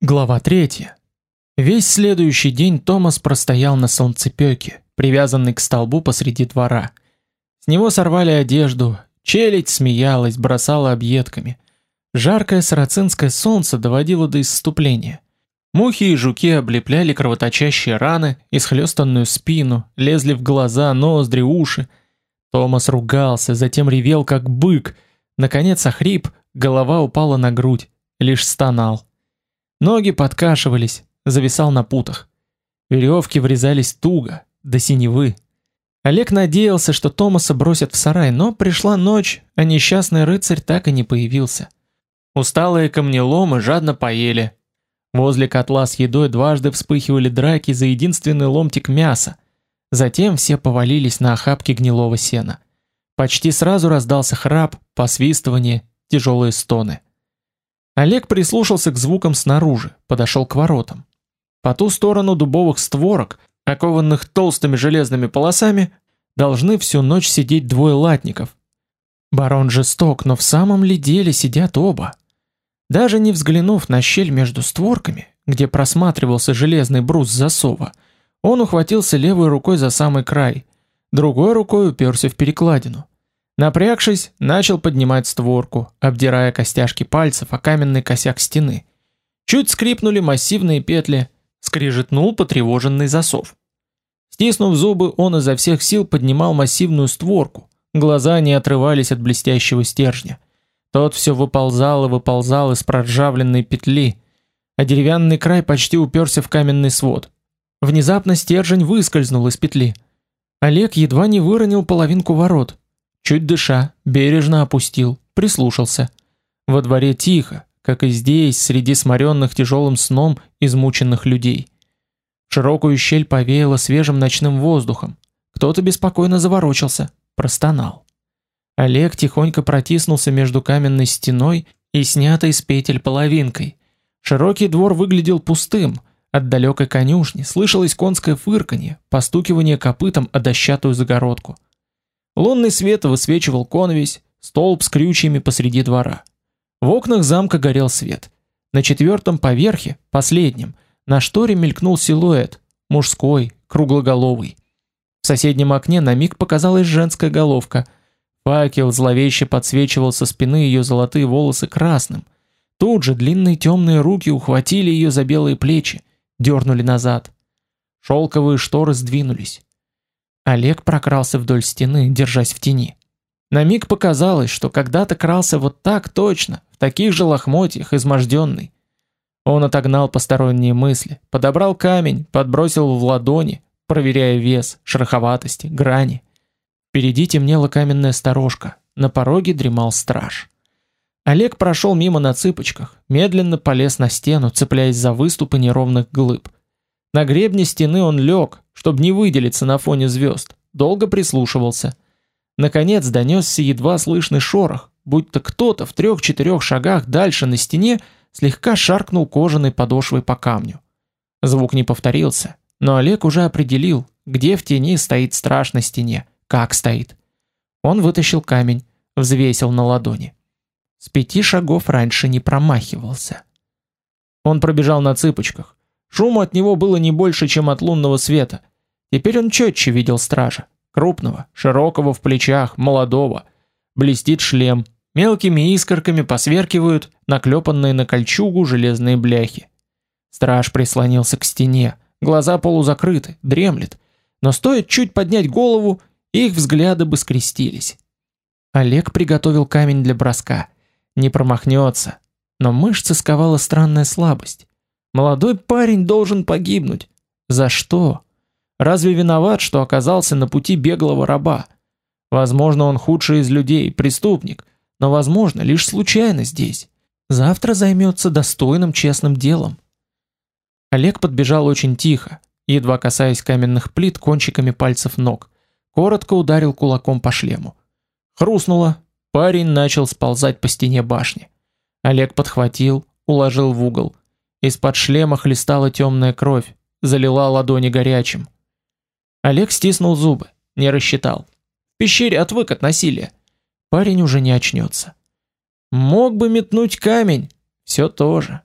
Глава 3. Весь следующий день Томас простоял на солнцепёке, привязанный к столбу посреди двора. С него сорвали одежду, челядь смеялась, бросала объедками. Жаркое сарацинское солнце доводило до исступления. Мухи и жуки облепляли кровоточащие раны, исхлёстанную спину, лезли в глаза, ноздри, уши. Томас ругался, затем ревел как бык, наконец охрип, голова упала на грудь, лишь стонал. Ноги подкашивались, зависал на путах. Веревки врезались туго, до синевы. Олег надеялся, что Томаса бросят в сарай, но пришла ночь, а несчастный рыцарь так и не появился. Усталые камнеломы жадно поели. Возле котла с едой дважды вспыхивали драки за единственный ломтик мяса. Затем все повалились на охапки гнилого сена. Почти сразу раздался храп, посвистывание, тяжелые стоны. Олег прислушался к звукам снаружи, подошел к воротам. По ту сторону дубовых створок, окованных толстыми железными полосами, должны всю ночь сидеть двое латников. Барон жесток, но в самом ли деле сидят оба? Даже не взглянув на щель между створками, где просматривался железный брус засова, он ухватился левой рукой за самый край, другой рукой уперся в перекладину. Напрягшись, начал поднимать створку, обдирая костяшки пальцев о каменный косяк стены. Чуть скрипнули массивные петли, скрижетнул потревоженный засов. Стиснув зубы, он изо всех сил поднимал массивную створку. Глаза не отрывались от блестящего стержня. Тот все выползал и выползал из проржавленной петли, а деревянный край почти уперся в каменный свод. Внезапно стержень выскользнул из петли. Олег едва не выронил половинку ворот. Чуть дыша, бережно опустил, прислушался. Во дворе тихо, как и здесь, среди сморенных тяжелым сном измученных людей. В широкую щель повеяло свежим ночным воздухом. Кто-то беспокойно заворочился, простонал. Олег тихонько протиснулся между каменной стеной и снятой с петель половинкой. Широкий двор выглядел пустым. От далекой конюшни слышалось конское фырканье, постукивание копытом о дощатую загородку. Лунный свет высвечивал конвесь, столб с крючьями посреди двора. В окнах замка горел свет. На четвертом поверхе, последнем, на шторе мелькнул силуэт, мужской, круглоголовый. В соседнем окне на миг показалась женская головка. Факел зловеще подсвечивал со спины ее золотые волосы красным. Тут же длинные темные руки ухватили ее за белые плечи, дернули назад. Шелковые шторы сдвинулись. Олег прокрался вдоль стены, держась в тени. На миг показалось, что когда-то крался вот так точно, в таких же лохмотьях, изможденный. Он отогнал посторонние мысли, подобрал камень, подбросил в ладони, проверяя вес, шероховатости, грани. Впереди темнела каменная сторожка, на пороге дремал страж. Олег прошел мимо на цыпочках, медленно полез на стену, цепляясь за выступы неровных глыб. На гребне стены он лег, чтобы не выделиться на фоне звезд, долго прислушивался. Наконец донесся едва слышный шорох, будто кто-то в трех-четырех шагах дальше на стене слегка шаркнул кожаной подошвой по камню. Звук не повторился, но Олег уже определил, где в тени стоит страж на стене, как стоит. Он вытащил камень, взвесил на ладони. С пяти шагов раньше не промахивался. Он пробежал на цыпочках. Шуму от него было не больше, чем от лунного света. Теперь он четче видел стража. Крупного, широкого в плечах, молодого. Блестит шлем. Мелкими искорками посверкивают наклепанные на кольчугу железные бляхи. Страж прислонился к стене. Глаза полузакрыты, дремлет. Но стоит чуть поднять голову, их взгляды бы скрестились. Олег приготовил камень для броска. Не промахнется. Но мышцы сковала странная слабость. Молодой парень должен погибнуть. За что? Разве виноват, что оказался на пути беглого раба? Возможно, он худший из людей, преступник, но возможно, лишь случайно здесь. Завтра займется достойным честным делом. Олег подбежал очень тихо, едва касаясь каменных плит кончиками пальцев ног. Коротко ударил кулаком по шлему. Хрустнуло. Парень начал сползать по стене башни. Олег подхватил, уложил в угол. Из-под шлема хлестала темная кровь, залила ладони горячим. Олег стиснул зубы, не рассчитал. В пещере отвык от насилия. Парень уже не очнется. Мог бы метнуть камень, все то же.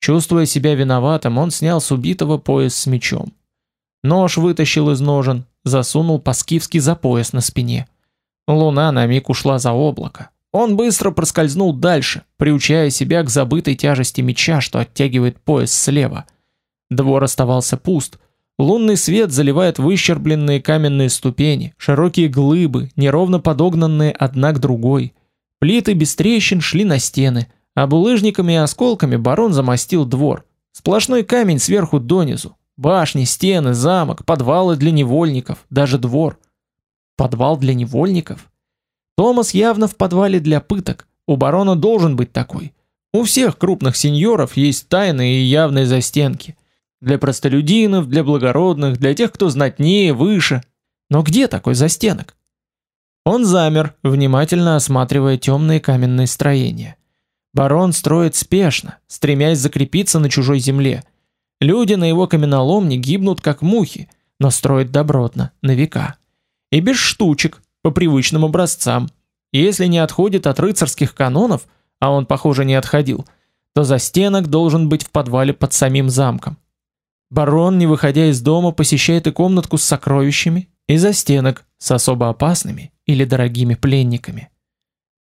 Чувствуя себя виноватым, он снял с убитого пояс с мечом. Нож вытащил из ножен, засунул по-скифски за пояс на спине. Луна на миг ушла за облако. Он быстро проскользнул дальше, приучая себя к забытой тяжести меча, что оттягивает пояс слева. Двор оставался пуст. Лунный свет заливает выщербленные каменные ступени, широкие глыбы, неровно подогнанные одна к другой. Плиты без трещин шли на стены, а булыжниками и осколками барон замостил двор. Сплошной камень сверху донизу. Башни, стены, замок, подвалы для невольников, даже двор. Подвал для невольников? Томас явно в подвале для пыток. У барона должен быть такой. У всех крупных сеньоров есть тайные и явные застенки. Для простолюдинов, для благородных, для тех, кто знатнее, выше. Но где такой застенок? Он замер, внимательно осматривая темные каменные строения. Барон строит спешно, стремясь закрепиться на чужой земле. Люди на его каменоломне гибнут как мухи, но строит добротно, на века. И без штучек, по привычным образцам. Если не отходит от рыцарских канонов, а он, похоже, не отходил, то застенок должен быть в подвале под самим замком. Барон, не выходя из дома, посещает и комнатку с сокровищами, и застенок с особо опасными или дорогими пленниками.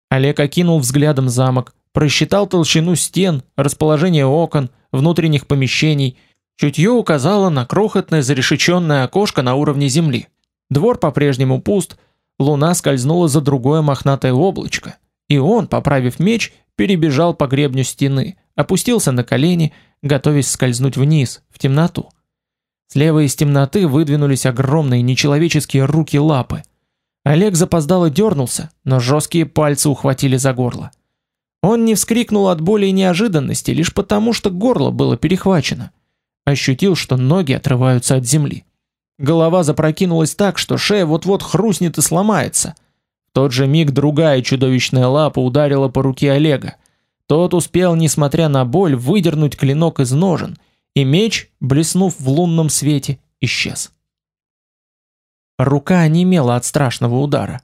Олег окинул взглядом замок, просчитал толщину стен, расположение окон, внутренних помещений, чутье указало на крохотное зарешеченное окошко на уровне земли. Двор по-прежнему пуст, луна скользнула за другое мохнатое облачко, и он, поправив меч, перебежал по гребню стены, опустился на колени, готовясь скользнуть вниз, в темноту. Слева из темноты выдвинулись огромные нечеловеческие руки-лапы. Олег запоздало дернулся, но жесткие пальцы ухватили за горло. Он не вскрикнул от боли и неожиданности, лишь потому, что горло было перехвачено. Ощутил, что ноги отрываются от земли. Голова запрокинулась так, что шея вот-вот хрустнет и сломается. В тот же миг другая чудовищная лапа ударила по руке Олега. Тот успел, несмотря на боль, выдернуть клинок из ножен, и меч, блеснув в лунном свете, исчез. Рука онемела от страшного удара.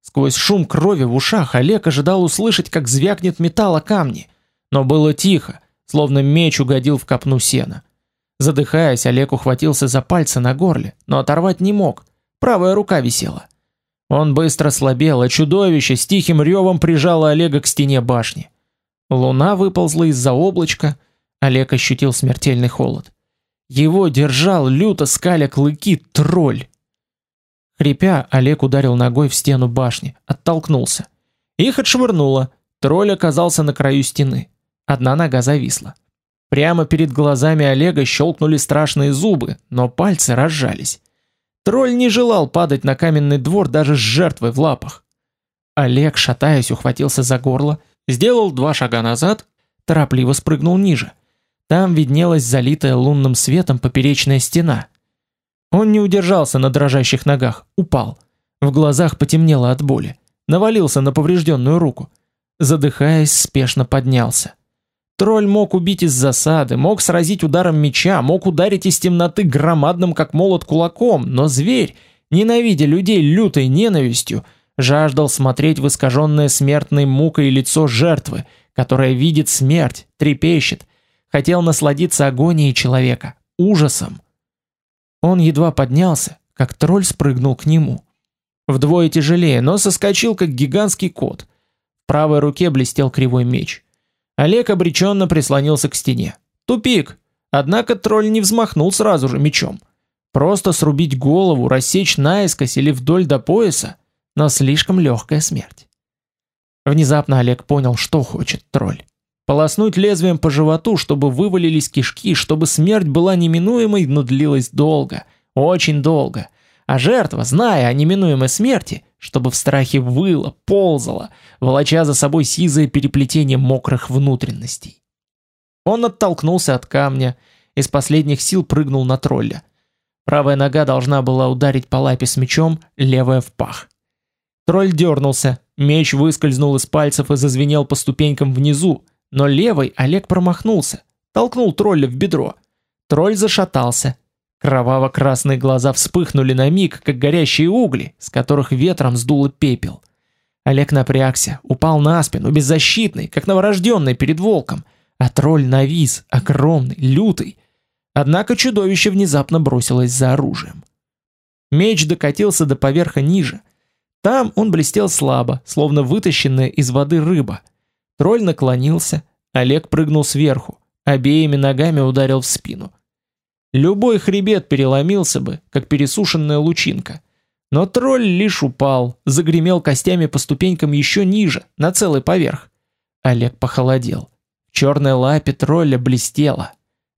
Сквозь шум крови в ушах Олег ожидал услышать, как звякнет металл о камни, но было тихо, словно меч угодил в копну сена. Задыхаясь, Олег ухватился за пальцы на горле, но оторвать не мог. Правая рука висела. Он быстро слабел, а чудовище с тихим ревом прижало Олега к стене башни. Луна выползла из-за облачка, Олег ощутил смертельный холод. Его держал люто скаля клыки тролль. Хрипя, Олег ударил ногой в стену башни, оттолкнулся. Их отшвырнуло. Тролль оказался на краю стены. Одна нога зависла. Прямо перед глазами Олега щелкнули страшные зубы, но пальцы разжались. Тролль не желал падать на каменный двор даже с жертвой в лапах. Олег, шатаясь, ухватился за горло, сделал два шага назад, торопливо спрыгнул ниже. Там виднелась залитая лунным светом поперечная стена. Он не удержался на дрожащих ногах, упал. В глазах потемнело от боли. Навалился на поврежденную руку. Задыхаясь, спешно поднялся. Тролль мог убить из засады, мог сразить ударом меча, мог ударить из темноты громадным как молот кулаком, но зверь, ненавидя людей лютой ненавистью, жаждал смотреть в искаженное смертной мукой лицо жертвы, которая видит смерть, трепещет, хотел насладиться агонией человека, ужасом. Он едва поднялся, как тролль спрыгнул к нему. Вдвое тяжелее, но соскочил как гигантский кот. В правой руке блестел кривой меч. Олег обреченно прислонился к стене. Тупик. Однако тролль не взмахнул сразу же мечом. Просто срубить голову, рассечь наискось или вдоль до пояса, но слишком легкая смерть. Внезапно Олег понял, что хочет тролль. Полоснуть лезвием по животу, чтобы вывалились кишки, чтобы смерть была неминуемой, но длилась долго, очень долго. А жертва, зная о неминуемой смерти, чтобы в страхе выла, ползала, волоча за собой сизое переплетение мокрых внутренностей. Он оттолкнулся от камня, из последних сил прыгнул на тролля. Правая нога должна была ударить по лапе с мечом, левая в пах. Тролль дернулся, меч выскользнул из пальцев и зазвенел по ступенькам внизу, но левой Олег промахнулся, толкнул тролля в бедро. Тролль зашатался, Кроваво-красные глаза вспыхнули на миг, как горящие угли, с которых ветром сдуло пепел. Олег напрягся, упал на спину, беззащитный, как новорожденный перед волком, а тролль навис, огромный, лютый. Однако чудовище внезапно бросилось за оружием. Меч докатился до поверха ниже. Там он блестел слабо, словно вытащенная из воды рыба. Тролль наклонился, Олег прыгнул сверху, обеими ногами ударил в спину. Любой хребет переломился бы, как пересушенная лучинка. Но тролль лишь упал, загремел костями по ступенькам еще ниже, на целый поверх. Олег похолодел. В лапе тролля блестело.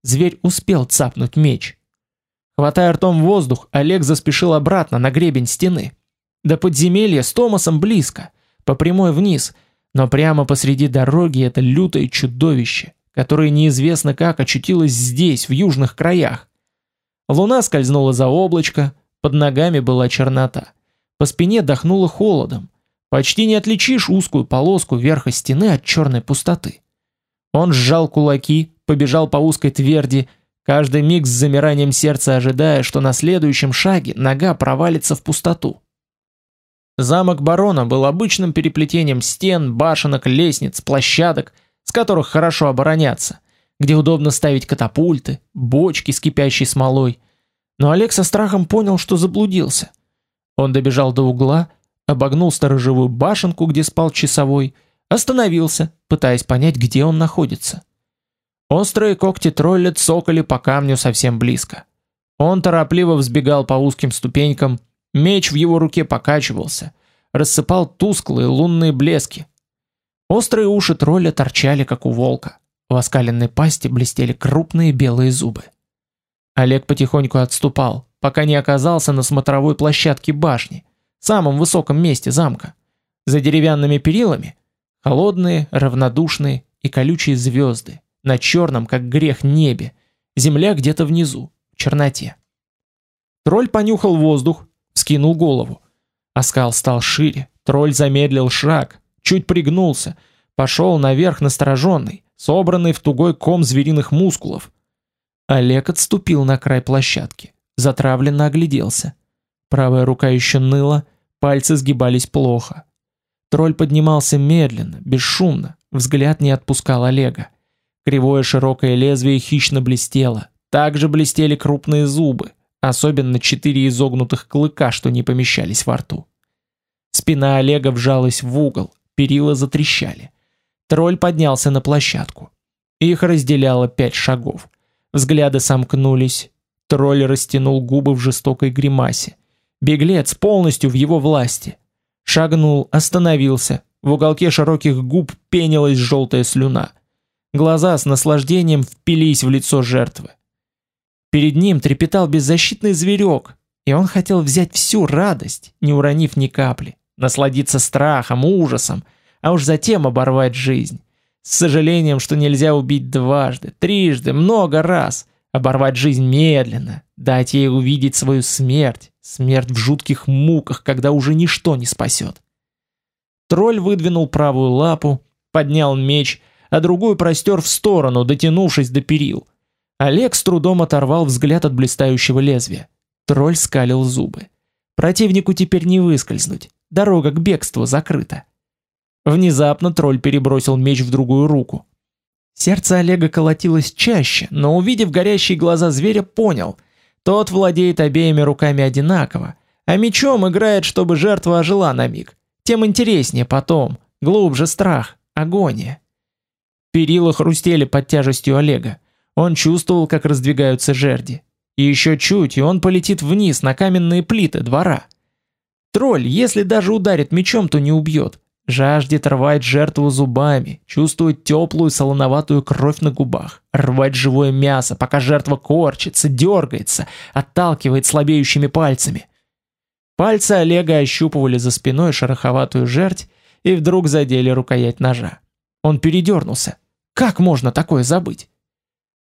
Зверь успел цапнуть меч. Хватая ртом воздух, Олег заспешил обратно на гребень стены. До подземелья с Томасом близко, по прямой вниз, но прямо посреди дороги это лютое чудовище, которое неизвестно как очутилось здесь, в южных краях. Луна скользнула за облачко, под ногами была чернота. По спине дохнуло холодом. Почти не отличишь узкую полоску верха стены от черной пустоты. Он сжал кулаки, побежал по узкой тверди, каждый миг с замиранием сердца ожидая, что на следующем шаге нога провалится в пустоту. Замок барона был обычным переплетением стен, башенок, лестниц, площадок, с которых хорошо обороняться, где удобно ставить катапульты, бочки с кипящей смолой. Но Олег со страхом понял, что заблудился. Он добежал до угла, обогнул сторожевую башенку, где спал часовой, остановился, пытаясь понять, где он находится. Острые когти тролля цокали по камню совсем близко. Он торопливо взбегал по узким ступенькам, меч в его руке покачивался, рассыпал тусклые лунные блески, Острые уши тролля торчали, как у волка. В оскаленной пасти блестели крупные белые зубы. Олег потихоньку отступал, пока не оказался на смотровой площадке башни, самом высоком месте замка. За деревянными перилами холодные, равнодушные и колючие звезды, на черном, как грех, небе, земля где-то внизу, в черноте. Тролль понюхал воздух, вскинул голову. Оскал стал шире, тролль замедлил шаг, чуть пригнулся, пошел наверх настороженный, собранный в тугой ком звериных мускулов. Олег отступил на край площадки, затравленно огляделся. Правая рука еще ныла, пальцы сгибались плохо. Тролль поднимался медленно, бесшумно, взгляд не отпускал Олега. Кривое широкое лезвие хищно блестело, также блестели крупные зубы, особенно четыре изогнутых клыка, что не помещались во рту. Спина Олега вжалась в угол, перила затрещали. Тролль поднялся на площадку. Их разделяло пять шагов. Взгляды сомкнулись. Тролль растянул губы в жестокой гримасе. Беглец полностью в его власти. Шагнул, остановился. В уголке широких губ пенилась желтая слюна. Глаза с наслаждением впились в лицо жертвы. Перед ним трепетал беззащитный зверек, и он хотел взять всю радость, не уронив ни капли насладиться страхом, ужасом, а уж затем оборвать жизнь. С сожалением, что нельзя убить дважды, трижды, много раз, оборвать жизнь медленно, дать ей увидеть свою смерть, смерть в жутких муках, когда уже ничто не спасет. Тролль выдвинул правую лапу, поднял меч, а другую простер в сторону, дотянувшись до перил. Олег с трудом оторвал взгляд от блистающего лезвия. Тролль скалил зубы. Противнику теперь не выскользнуть. Дорога к бегству закрыта. Внезапно тролль перебросил меч в другую руку. Сердце Олега колотилось чаще, но увидев горящие глаза зверя, понял: тот владеет обеими руками одинаково, а мечом играет, чтобы жертва ожила на миг. Тем интереснее потом, глубже страх, агония. Перила хрустели под тяжестью Олега. Он чувствовал, как раздвигаются жерди. И еще чуть, и он полетит вниз на каменные плиты двора. Тролль, если даже ударит мечом, то не убьет. Жаждет рвать жертву зубами, чувствует теплую солоноватую кровь на губах, рвать живое мясо, пока жертва корчится, дергается, отталкивает слабеющими пальцами. Пальцы Олега ощупывали за спиной шероховатую жерть и вдруг задели рукоять ножа. Он передернулся. Как можно такое забыть?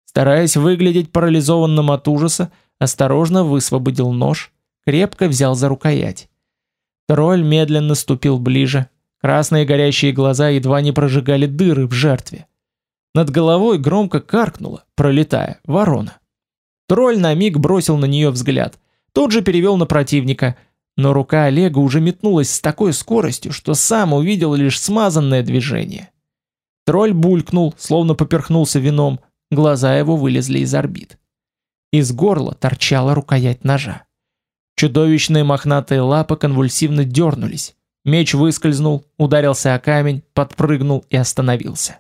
Стараясь выглядеть парализованным от ужаса, осторожно высвободил нож, крепко взял за рукоять. Тролль медленно ступил ближе. Красные горящие глаза едва не прожигали дыры в жертве. Над головой громко каркнула, пролетая, ворона. Тролль на миг бросил на нее взгляд. Тут же перевел на противника, но рука Олега уже метнулась с такой скоростью, что сам увидел лишь смазанное движение. Тролль булькнул, словно поперхнулся вином, глаза его вылезли из орбит. Из горла торчала рукоять ножа. Чудовищные мохнатые лапы конвульсивно дернулись. Меч выскользнул, ударился о камень, подпрыгнул и остановился.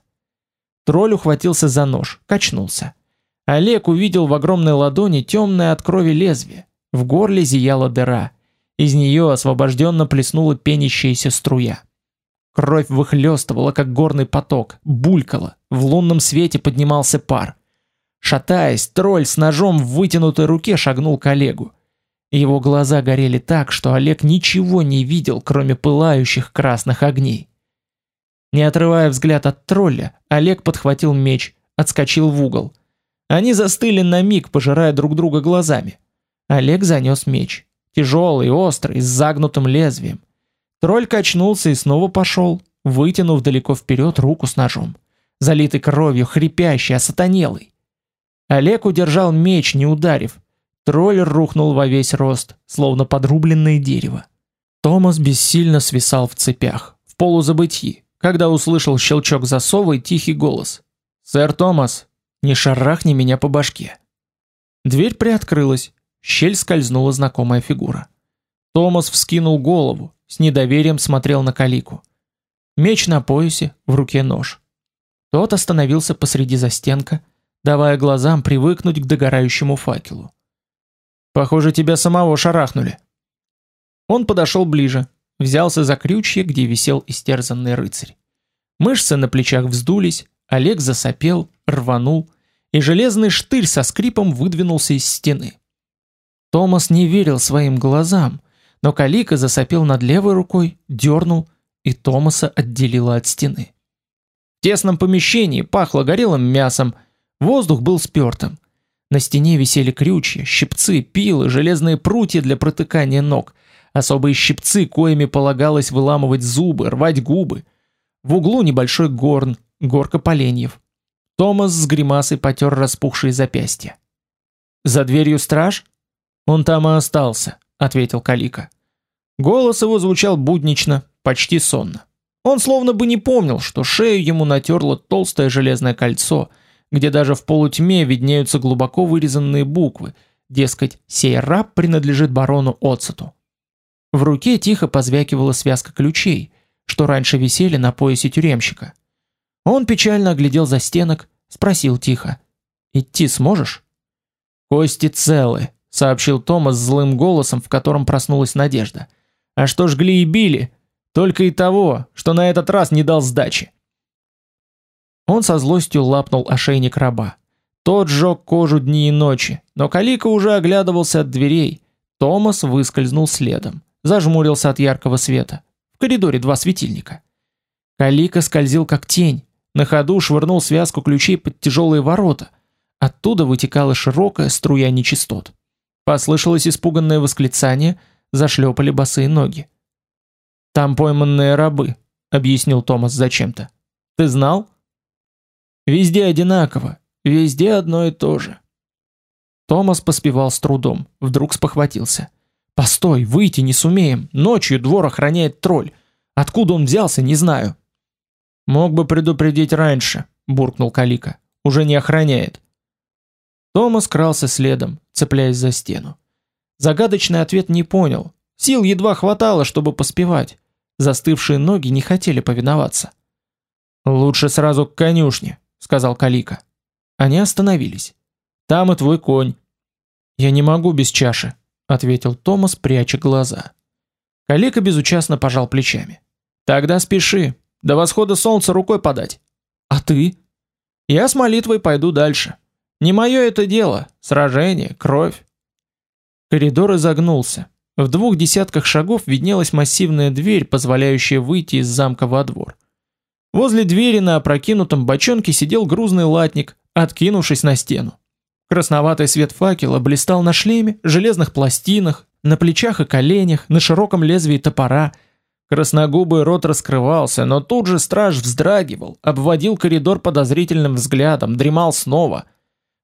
Тролль ухватился за нож, качнулся. Олег увидел в огромной ладони темное от крови лезвие. В горле зияла дыра. Из нее освобожденно плеснула пенящаяся струя. Кровь выхлестывала, как горный поток, булькала. В лунном свете поднимался пар. Шатаясь, тролль с ножом в вытянутой руке шагнул к Олегу. Его глаза горели так, что Олег ничего не видел, кроме пылающих красных огней. Не отрывая взгляд от тролля, Олег подхватил меч, отскочил в угол. Они застыли на миг, пожирая друг друга глазами. Олег занес меч тяжелый, острый, с загнутым лезвием. Тролль качнулся и снова пошел, вытянув далеко вперед руку с ножом, залитый кровью, хрипящий, осатанелый. Олег удержал меч, не ударив. Тролль рухнул во весь рост, словно подрубленное дерево. Томас бессильно свисал в цепях, в полузабытии, когда услышал щелчок засова и тихий голос. «Сэр Томас, не шарахни меня по башке». Дверь приоткрылась, щель скользнула знакомая фигура. Томас вскинул голову, с недоверием смотрел на Калику. Меч на поясе, в руке нож. Тот остановился посреди застенка, давая глазам привыкнуть к догорающему факелу. Похоже, тебя самого шарахнули. Он подошел ближе, взялся за крючье, где висел истерзанный рыцарь. Мышцы на плечах вздулись, Олег засопел, рванул, и железный штырь со скрипом выдвинулся из стены. Томас не верил своим глазам, но Калика засопел над левой рукой, дернул, и Томаса отделило от стены. В тесном помещении пахло горелым мясом, воздух был спертым. На стене висели крючья, щипцы, пилы, железные прутья для протыкания ног, особые щипцы, коими полагалось выламывать зубы, рвать губы. В углу небольшой горн, горка поленьев. Томас с гримасой потер распухшие запястья. За дверью страж? Он там и остался, ответил Калика. Голос его звучал буднично, почти сонно. Он словно бы не помнил, что шею ему натерло толстое железное кольцо, где даже в полутьме виднеются глубоко вырезанные буквы, дескать, сей раб принадлежит барону Оцету. В руке тихо позвякивала связка ключей, что раньше висели на поясе тюремщика. Он печально оглядел за стенок, спросил тихо: "Идти сможешь?" "Кости целы", сообщил Томас злым голосом, в котором проснулась надежда. А что жгли и били? Только и того, что на этот раз не дал сдачи. Он со злостью лапнул ошейник раба. Тот сжег кожу дни и ночи, но Калика уже оглядывался от дверей. Томас выскользнул следом, зажмурился от яркого света. В коридоре два светильника. Калика скользил как тень, на ходу швырнул связку ключей под тяжелые ворота. Оттуда вытекала широкая струя нечистот. Послышалось испуганное восклицание, зашлепали босые ноги. Там пойманные рабы, объяснил Томас зачем-то. Ты знал? Везде одинаково, везде одно и то же. Томас поспевал с трудом, вдруг спохватился. Постой, выйти не сумеем. Ночью двор охраняет тролль. Откуда он взялся, не знаю. Мог бы предупредить раньше, буркнул Калика. Уже не охраняет. Томас крался следом, цепляясь за стену. Загадочный ответ не понял. Сил едва хватало, чтобы поспевать. Застывшие ноги не хотели повиноваться. Лучше сразу к конюшне, сказал Калика. Они остановились. Там и твой конь. Я не могу без чаши, ответил Томас, пряча глаза. Калика безучастно пожал плечами. Тогда спеши, до восхода солнца рукой подать. А ты? Я с молитвой пойду дальше. Не мое это дело, сражение, кровь. Коридор изогнулся. В двух десятках шагов виднелась массивная дверь, позволяющая выйти из замка во двор. Возле двери на опрокинутом бочонке сидел грузный латник, откинувшись на стену. Красноватый свет факела блистал на шлеме, железных пластинах, на плечах и коленях, на широком лезвии топора. Красногубый рот раскрывался, но тут же страж вздрагивал, обводил коридор подозрительным взглядом, дремал снова —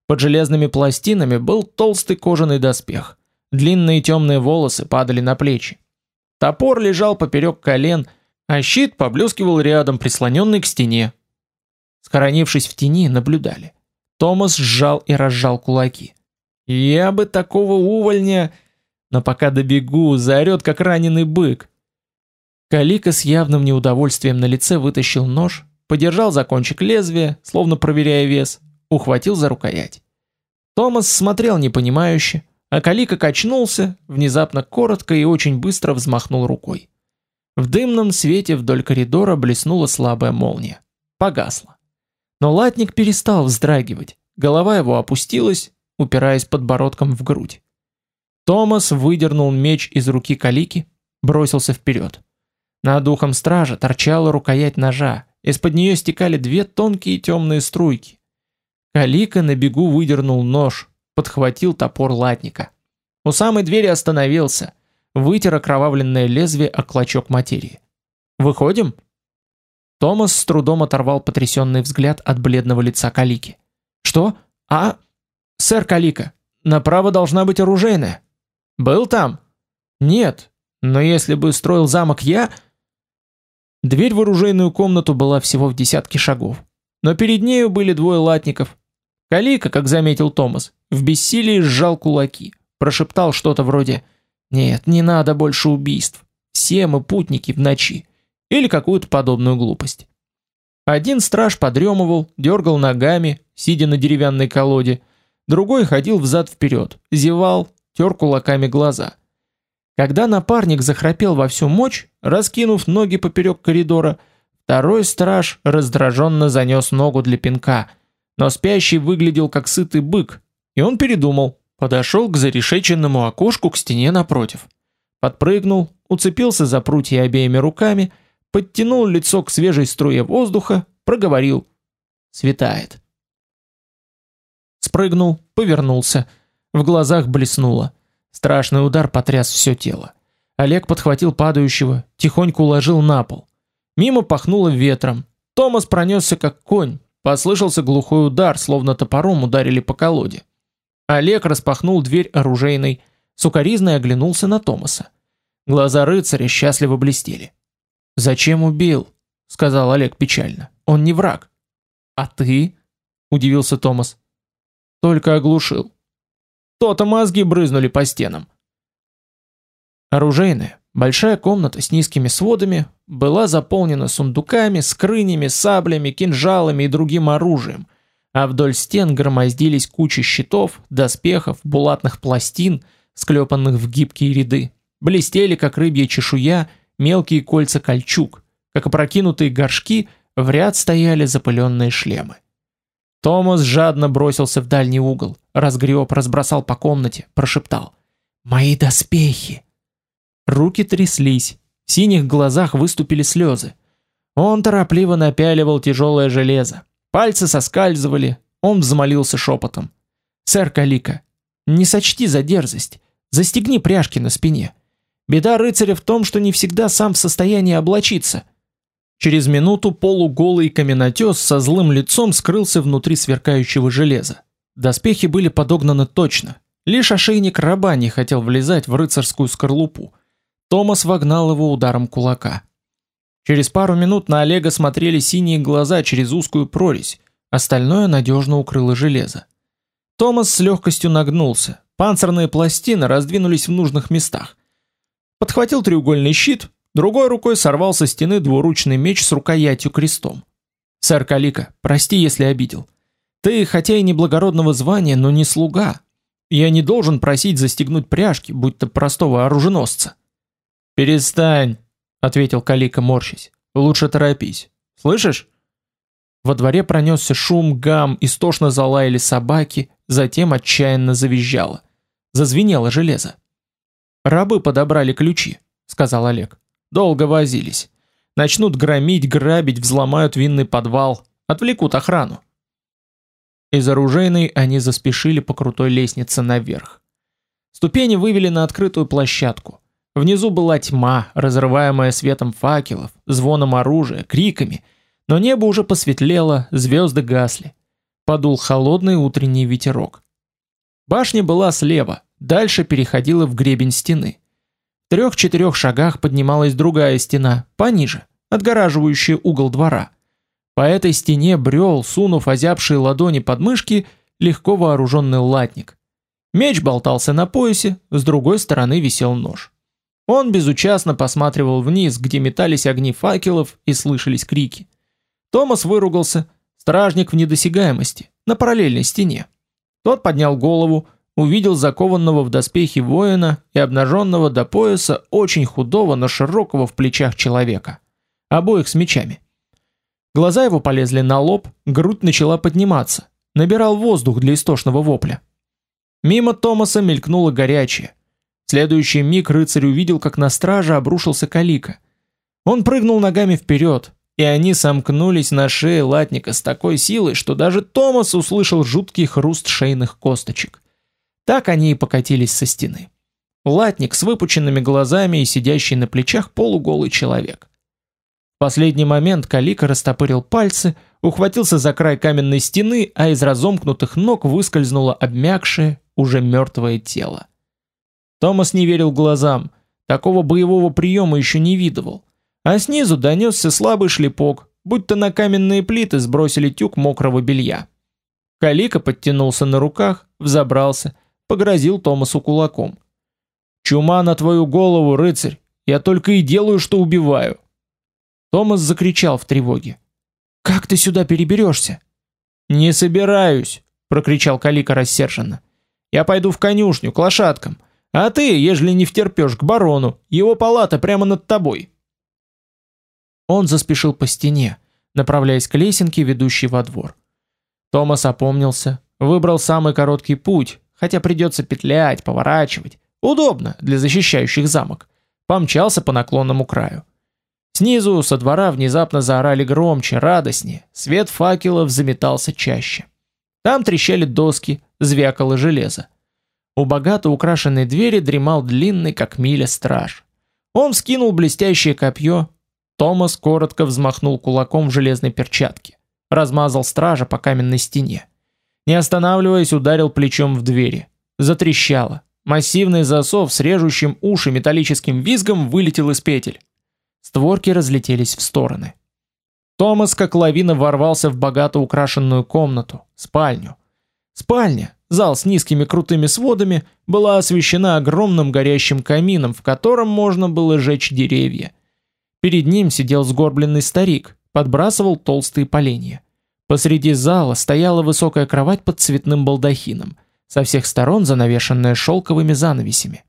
под железными пластинами был толстый кожаный доспех. Длинные темные волосы падали на плечи. Топор лежал поперек колен, а щит поблескивал рядом, прислоненный к стене. схоронившись в тени, наблюдали. Томас сжал и разжал кулаки. Я бы такого увольня, но пока добегу, заорет как раненый бык. Калика с явным неудовольствием на лице вытащил нож, подержал за кончик лезвия, словно проверяя вес, ухватил за рукоять. Томас смотрел непонимающе, а Калика качнулся, внезапно коротко и очень быстро взмахнул рукой. В дымном свете вдоль коридора блеснула слабая молния. Погасла. Но латник перестал вздрагивать, голова его опустилась, упираясь подбородком в грудь. Томас выдернул меч из руки Калики, бросился вперед. Над ухом стража торчала рукоять ножа, из-под нее стекали две тонкие темные струйки. Калика на бегу выдернул нож, подхватил топор латника. У самой двери остановился, вытер окровавленное лезвие о клочок материи. «Выходим?» Томас с трудом оторвал потрясенный взгляд от бледного лица Калики. «Что? А? Сэр Калика, направо должна быть оружейная». «Был там?» «Нет, но если бы строил замок я...» Дверь в оружейную комнату была всего в десятке шагов. Но перед нею были двое латников. Калика, как заметил Томас, в бессилии сжал кулаки, прошептал что-то вроде «Нет, не надо больше убийств. Все мы путники в ночи». Или какую-то подобную глупость. Один страж подремывал, дергал ногами, сидя на деревянной колоде, другой ходил взад-вперед, зевал, тер кулаками глаза. Когда напарник захрапел во всю мощь, раскинув ноги поперек коридора, второй страж раздраженно занес ногу для пинка, но спящий выглядел как сытый бык, и он передумал, подошел к зарешеченному окошку к стене напротив. Подпрыгнул, уцепился за прутья обеими руками, подтянул лицо к свежей струе воздуха, проговорил. Светает. Спрыгнул, повернулся. В глазах блеснуло. Страшный удар потряс все тело. Олег подхватил падающего, тихонько уложил на пол. Мимо пахнуло ветром. Томас пронесся как конь. Послышался глухой удар, словно топором ударили по колоде. Олег распахнул дверь оружейной, сукоризно оглянулся на Томаса. Глаза рыцаря счастливо блестели. «Зачем убил?» — сказал Олег печально. «Он не враг». «А ты?» — удивился Томас. «Только оглушил». «То-то мозги брызнули по стенам». Оружейная, большая комната с низкими сводами, была заполнена сундуками, скрынями, саблями, кинжалами и другим оружием, а вдоль стен громоздились кучи щитов, доспехов, булатных пластин, склепанных в гибкие ряды. Блестели, как рыбья чешуя, мелкие кольца кольчуг, как опрокинутые горшки, в ряд стояли запыленные шлемы. Томас жадно бросился в дальний угол, разгреб, разбросал по комнате, прошептал «Мои доспехи!». Руки тряслись, в синих глазах выступили слезы. Он торопливо напяливал тяжелое железо, Пальцы соскальзывали, он взмолился шепотом. «Сэр Калика, не сочти за дерзость, застегни пряжки на спине. Беда рыцаря в том, что не всегда сам в состоянии облачиться». Через минуту полуголый каменотес со злым лицом скрылся внутри сверкающего железа. Доспехи были подогнаны точно. Лишь ошейник раба не хотел влезать в рыцарскую скорлупу. Томас вогнал его ударом кулака. Через пару минут на Олега смотрели синие глаза через узкую прорезь, остальное надежно укрыло железо. Томас с легкостью нагнулся, панцирные пластины раздвинулись в нужных местах. Подхватил треугольный щит, другой рукой сорвал со стены двуручный меч с рукоятью крестом. «Сэр Калика, прости, если обидел. Ты, хотя и не благородного звания, но не слуга. Я не должен просить застегнуть пряжки, будь то простого оруженосца». «Перестань», ответил Калика, морщись. Лучше торопись. Слышишь? Во дворе пронесся шум, гам, истошно залаяли собаки, затем отчаянно завизжало. Зазвенело железо. Рабы подобрали ключи, сказал Олег. Долго возились. Начнут громить, грабить, взломают винный подвал, отвлекут охрану. Из оружейной они заспешили по крутой лестнице наверх. Ступени вывели на открытую площадку. Внизу была тьма, разрываемая светом факелов, звоном оружия, криками, но небо уже посветлело, звезды гасли. Подул холодный утренний ветерок. Башня была слева, дальше переходила в гребень стены. В трех-четырех шагах поднималась другая стена, пониже, отгораживающая угол двора. По этой стене брел, сунув озябшие ладони под мышки, легко вооруженный латник. Меч болтался на поясе, с другой стороны висел нож. Он безучастно посматривал вниз, где метались огни факелов и слышались крики. Томас выругался. Стражник в недосягаемости, на параллельной стене. Тот поднял голову, увидел закованного в доспехи воина и обнаженного до пояса очень худого, но широкого в плечах человека. Обоих с мечами. Глаза его полезли на лоб, грудь начала подниматься. Набирал воздух для истошного вопля. Мимо Томаса мелькнуло горячее. Следующий миг рыцарь увидел, как на страже обрушился калика. Он прыгнул ногами вперед, и они сомкнулись на шее латника с такой силой, что даже Томас услышал жуткий хруст шейных косточек. Так они и покатились со стены. Латник с выпученными глазами и сидящий на плечах полуголый человек. В последний момент Калика растопырил пальцы, ухватился за край каменной стены, а из разомкнутых ног выскользнуло обмякшее, уже мертвое тело. Томас не верил глазам, такого боевого приема еще не видывал. А снизу донесся слабый шлепок, будто на каменные плиты сбросили тюк мокрого белья. Калика подтянулся на руках, взобрался, погрозил Томасу кулаком. «Чума на твою голову, рыцарь! Я только и делаю, что убиваю!» Томас закричал в тревоге. «Как ты сюда переберешься?» «Не собираюсь!» — прокричал Калика рассерженно. «Я пойду в конюшню, к лошадкам. А ты, ежели не втерпешь, к барону, его палата прямо над тобой. Он заспешил по стене, направляясь к лесенке, ведущей во двор. Томас опомнился, выбрал самый короткий путь, хотя придется петлять, поворачивать. Удобно для защищающих замок. Помчался по наклонному краю. Снизу, со двора внезапно заорали громче, радостнее. Свет факелов заметался чаще. Там трещали доски, звякало железо. У богато украшенной двери дремал длинный, как миля, страж. Он скинул блестящее копье. Томас коротко взмахнул кулаком в железной перчатке. Размазал стража по каменной стене. Не останавливаясь, ударил плечом в двери. Затрещало. Массивный засов с режущим уши металлическим визгом вылетел из петель. Створки разлетелись в стороны. Томас как лавина ворвался в богато украшенную комнату, спальню. Спальня, Зал с низкими крутыми сводами была освещена огромным горящим камином, в котором можно было жечь деревья. Перед ним сидел сгорбленный старик, подбрасывал толстые поленья. Посреди зала стояла высокая кровать под цветным балдахином, со всех сторон занавешенная шелковыми занавесями.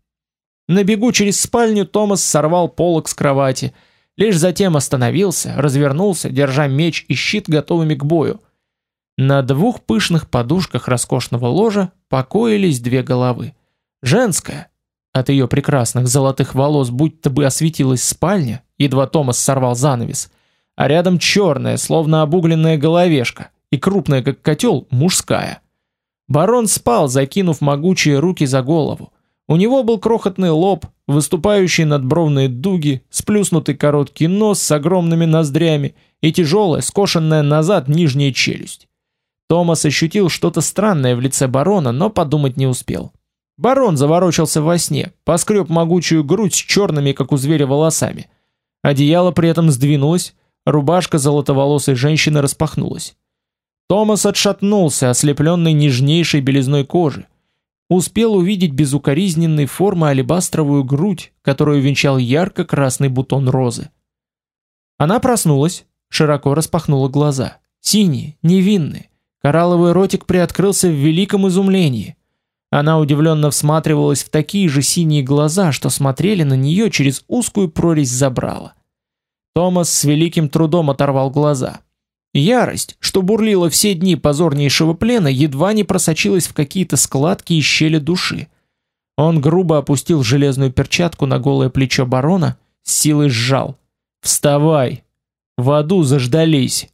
На бегу через спальню Томас сорвал полог с кровати, лишь затем остановился, развернулся, держа меч и щит готовыми к бою. На двух пышных подушках роскошного ложа покоились две головы. Женская, от ее прекрасных золотых волос будто бы осветилась спальня, едва Томас сорвал занавес, а рядом черная, словно обугленная головешка, и крупная, как котел, мужская. Барон спал, закинув могучие руки за голову. У него был крохотный лоб, выступающие надбровные дуги, сплюснутый короткий нос с огромными ноздрями и тяжелая, скошенная назад нижняя челюсть. Томас ощутил что-то странное в лице барона, но подумать не успел. Барон заворочился во сне, поскреб могучую грудь с черными, как у зверя, волосами. Одеяло при этом сдвинулось, рубашка золотоволосой женщины распахнулась. Томас отшатнулся, ослепленный нежнейшей белизной кожи. Успел увидеть безукоризненной формы алебастровую грудь, которую венчал ярко-красный бутон розы. Она проснулась, широко распахнула глаза. Синие, невинные, Коралловый ротик приоткрылся в великом изумлении. Она удивленно всматривалась в такие же синие глаза, что смотрели на нее через узкую прорезь забрала. Томас с великим трудом оторвал глаза. Ярость, что бурлила все дни позорнейшего плена, едва не просочилась в какие-то складки и щели души. Он грубо опустил железную перчатку на голое плечо барона, с силой сжал. «Вставай! В аду заждались!»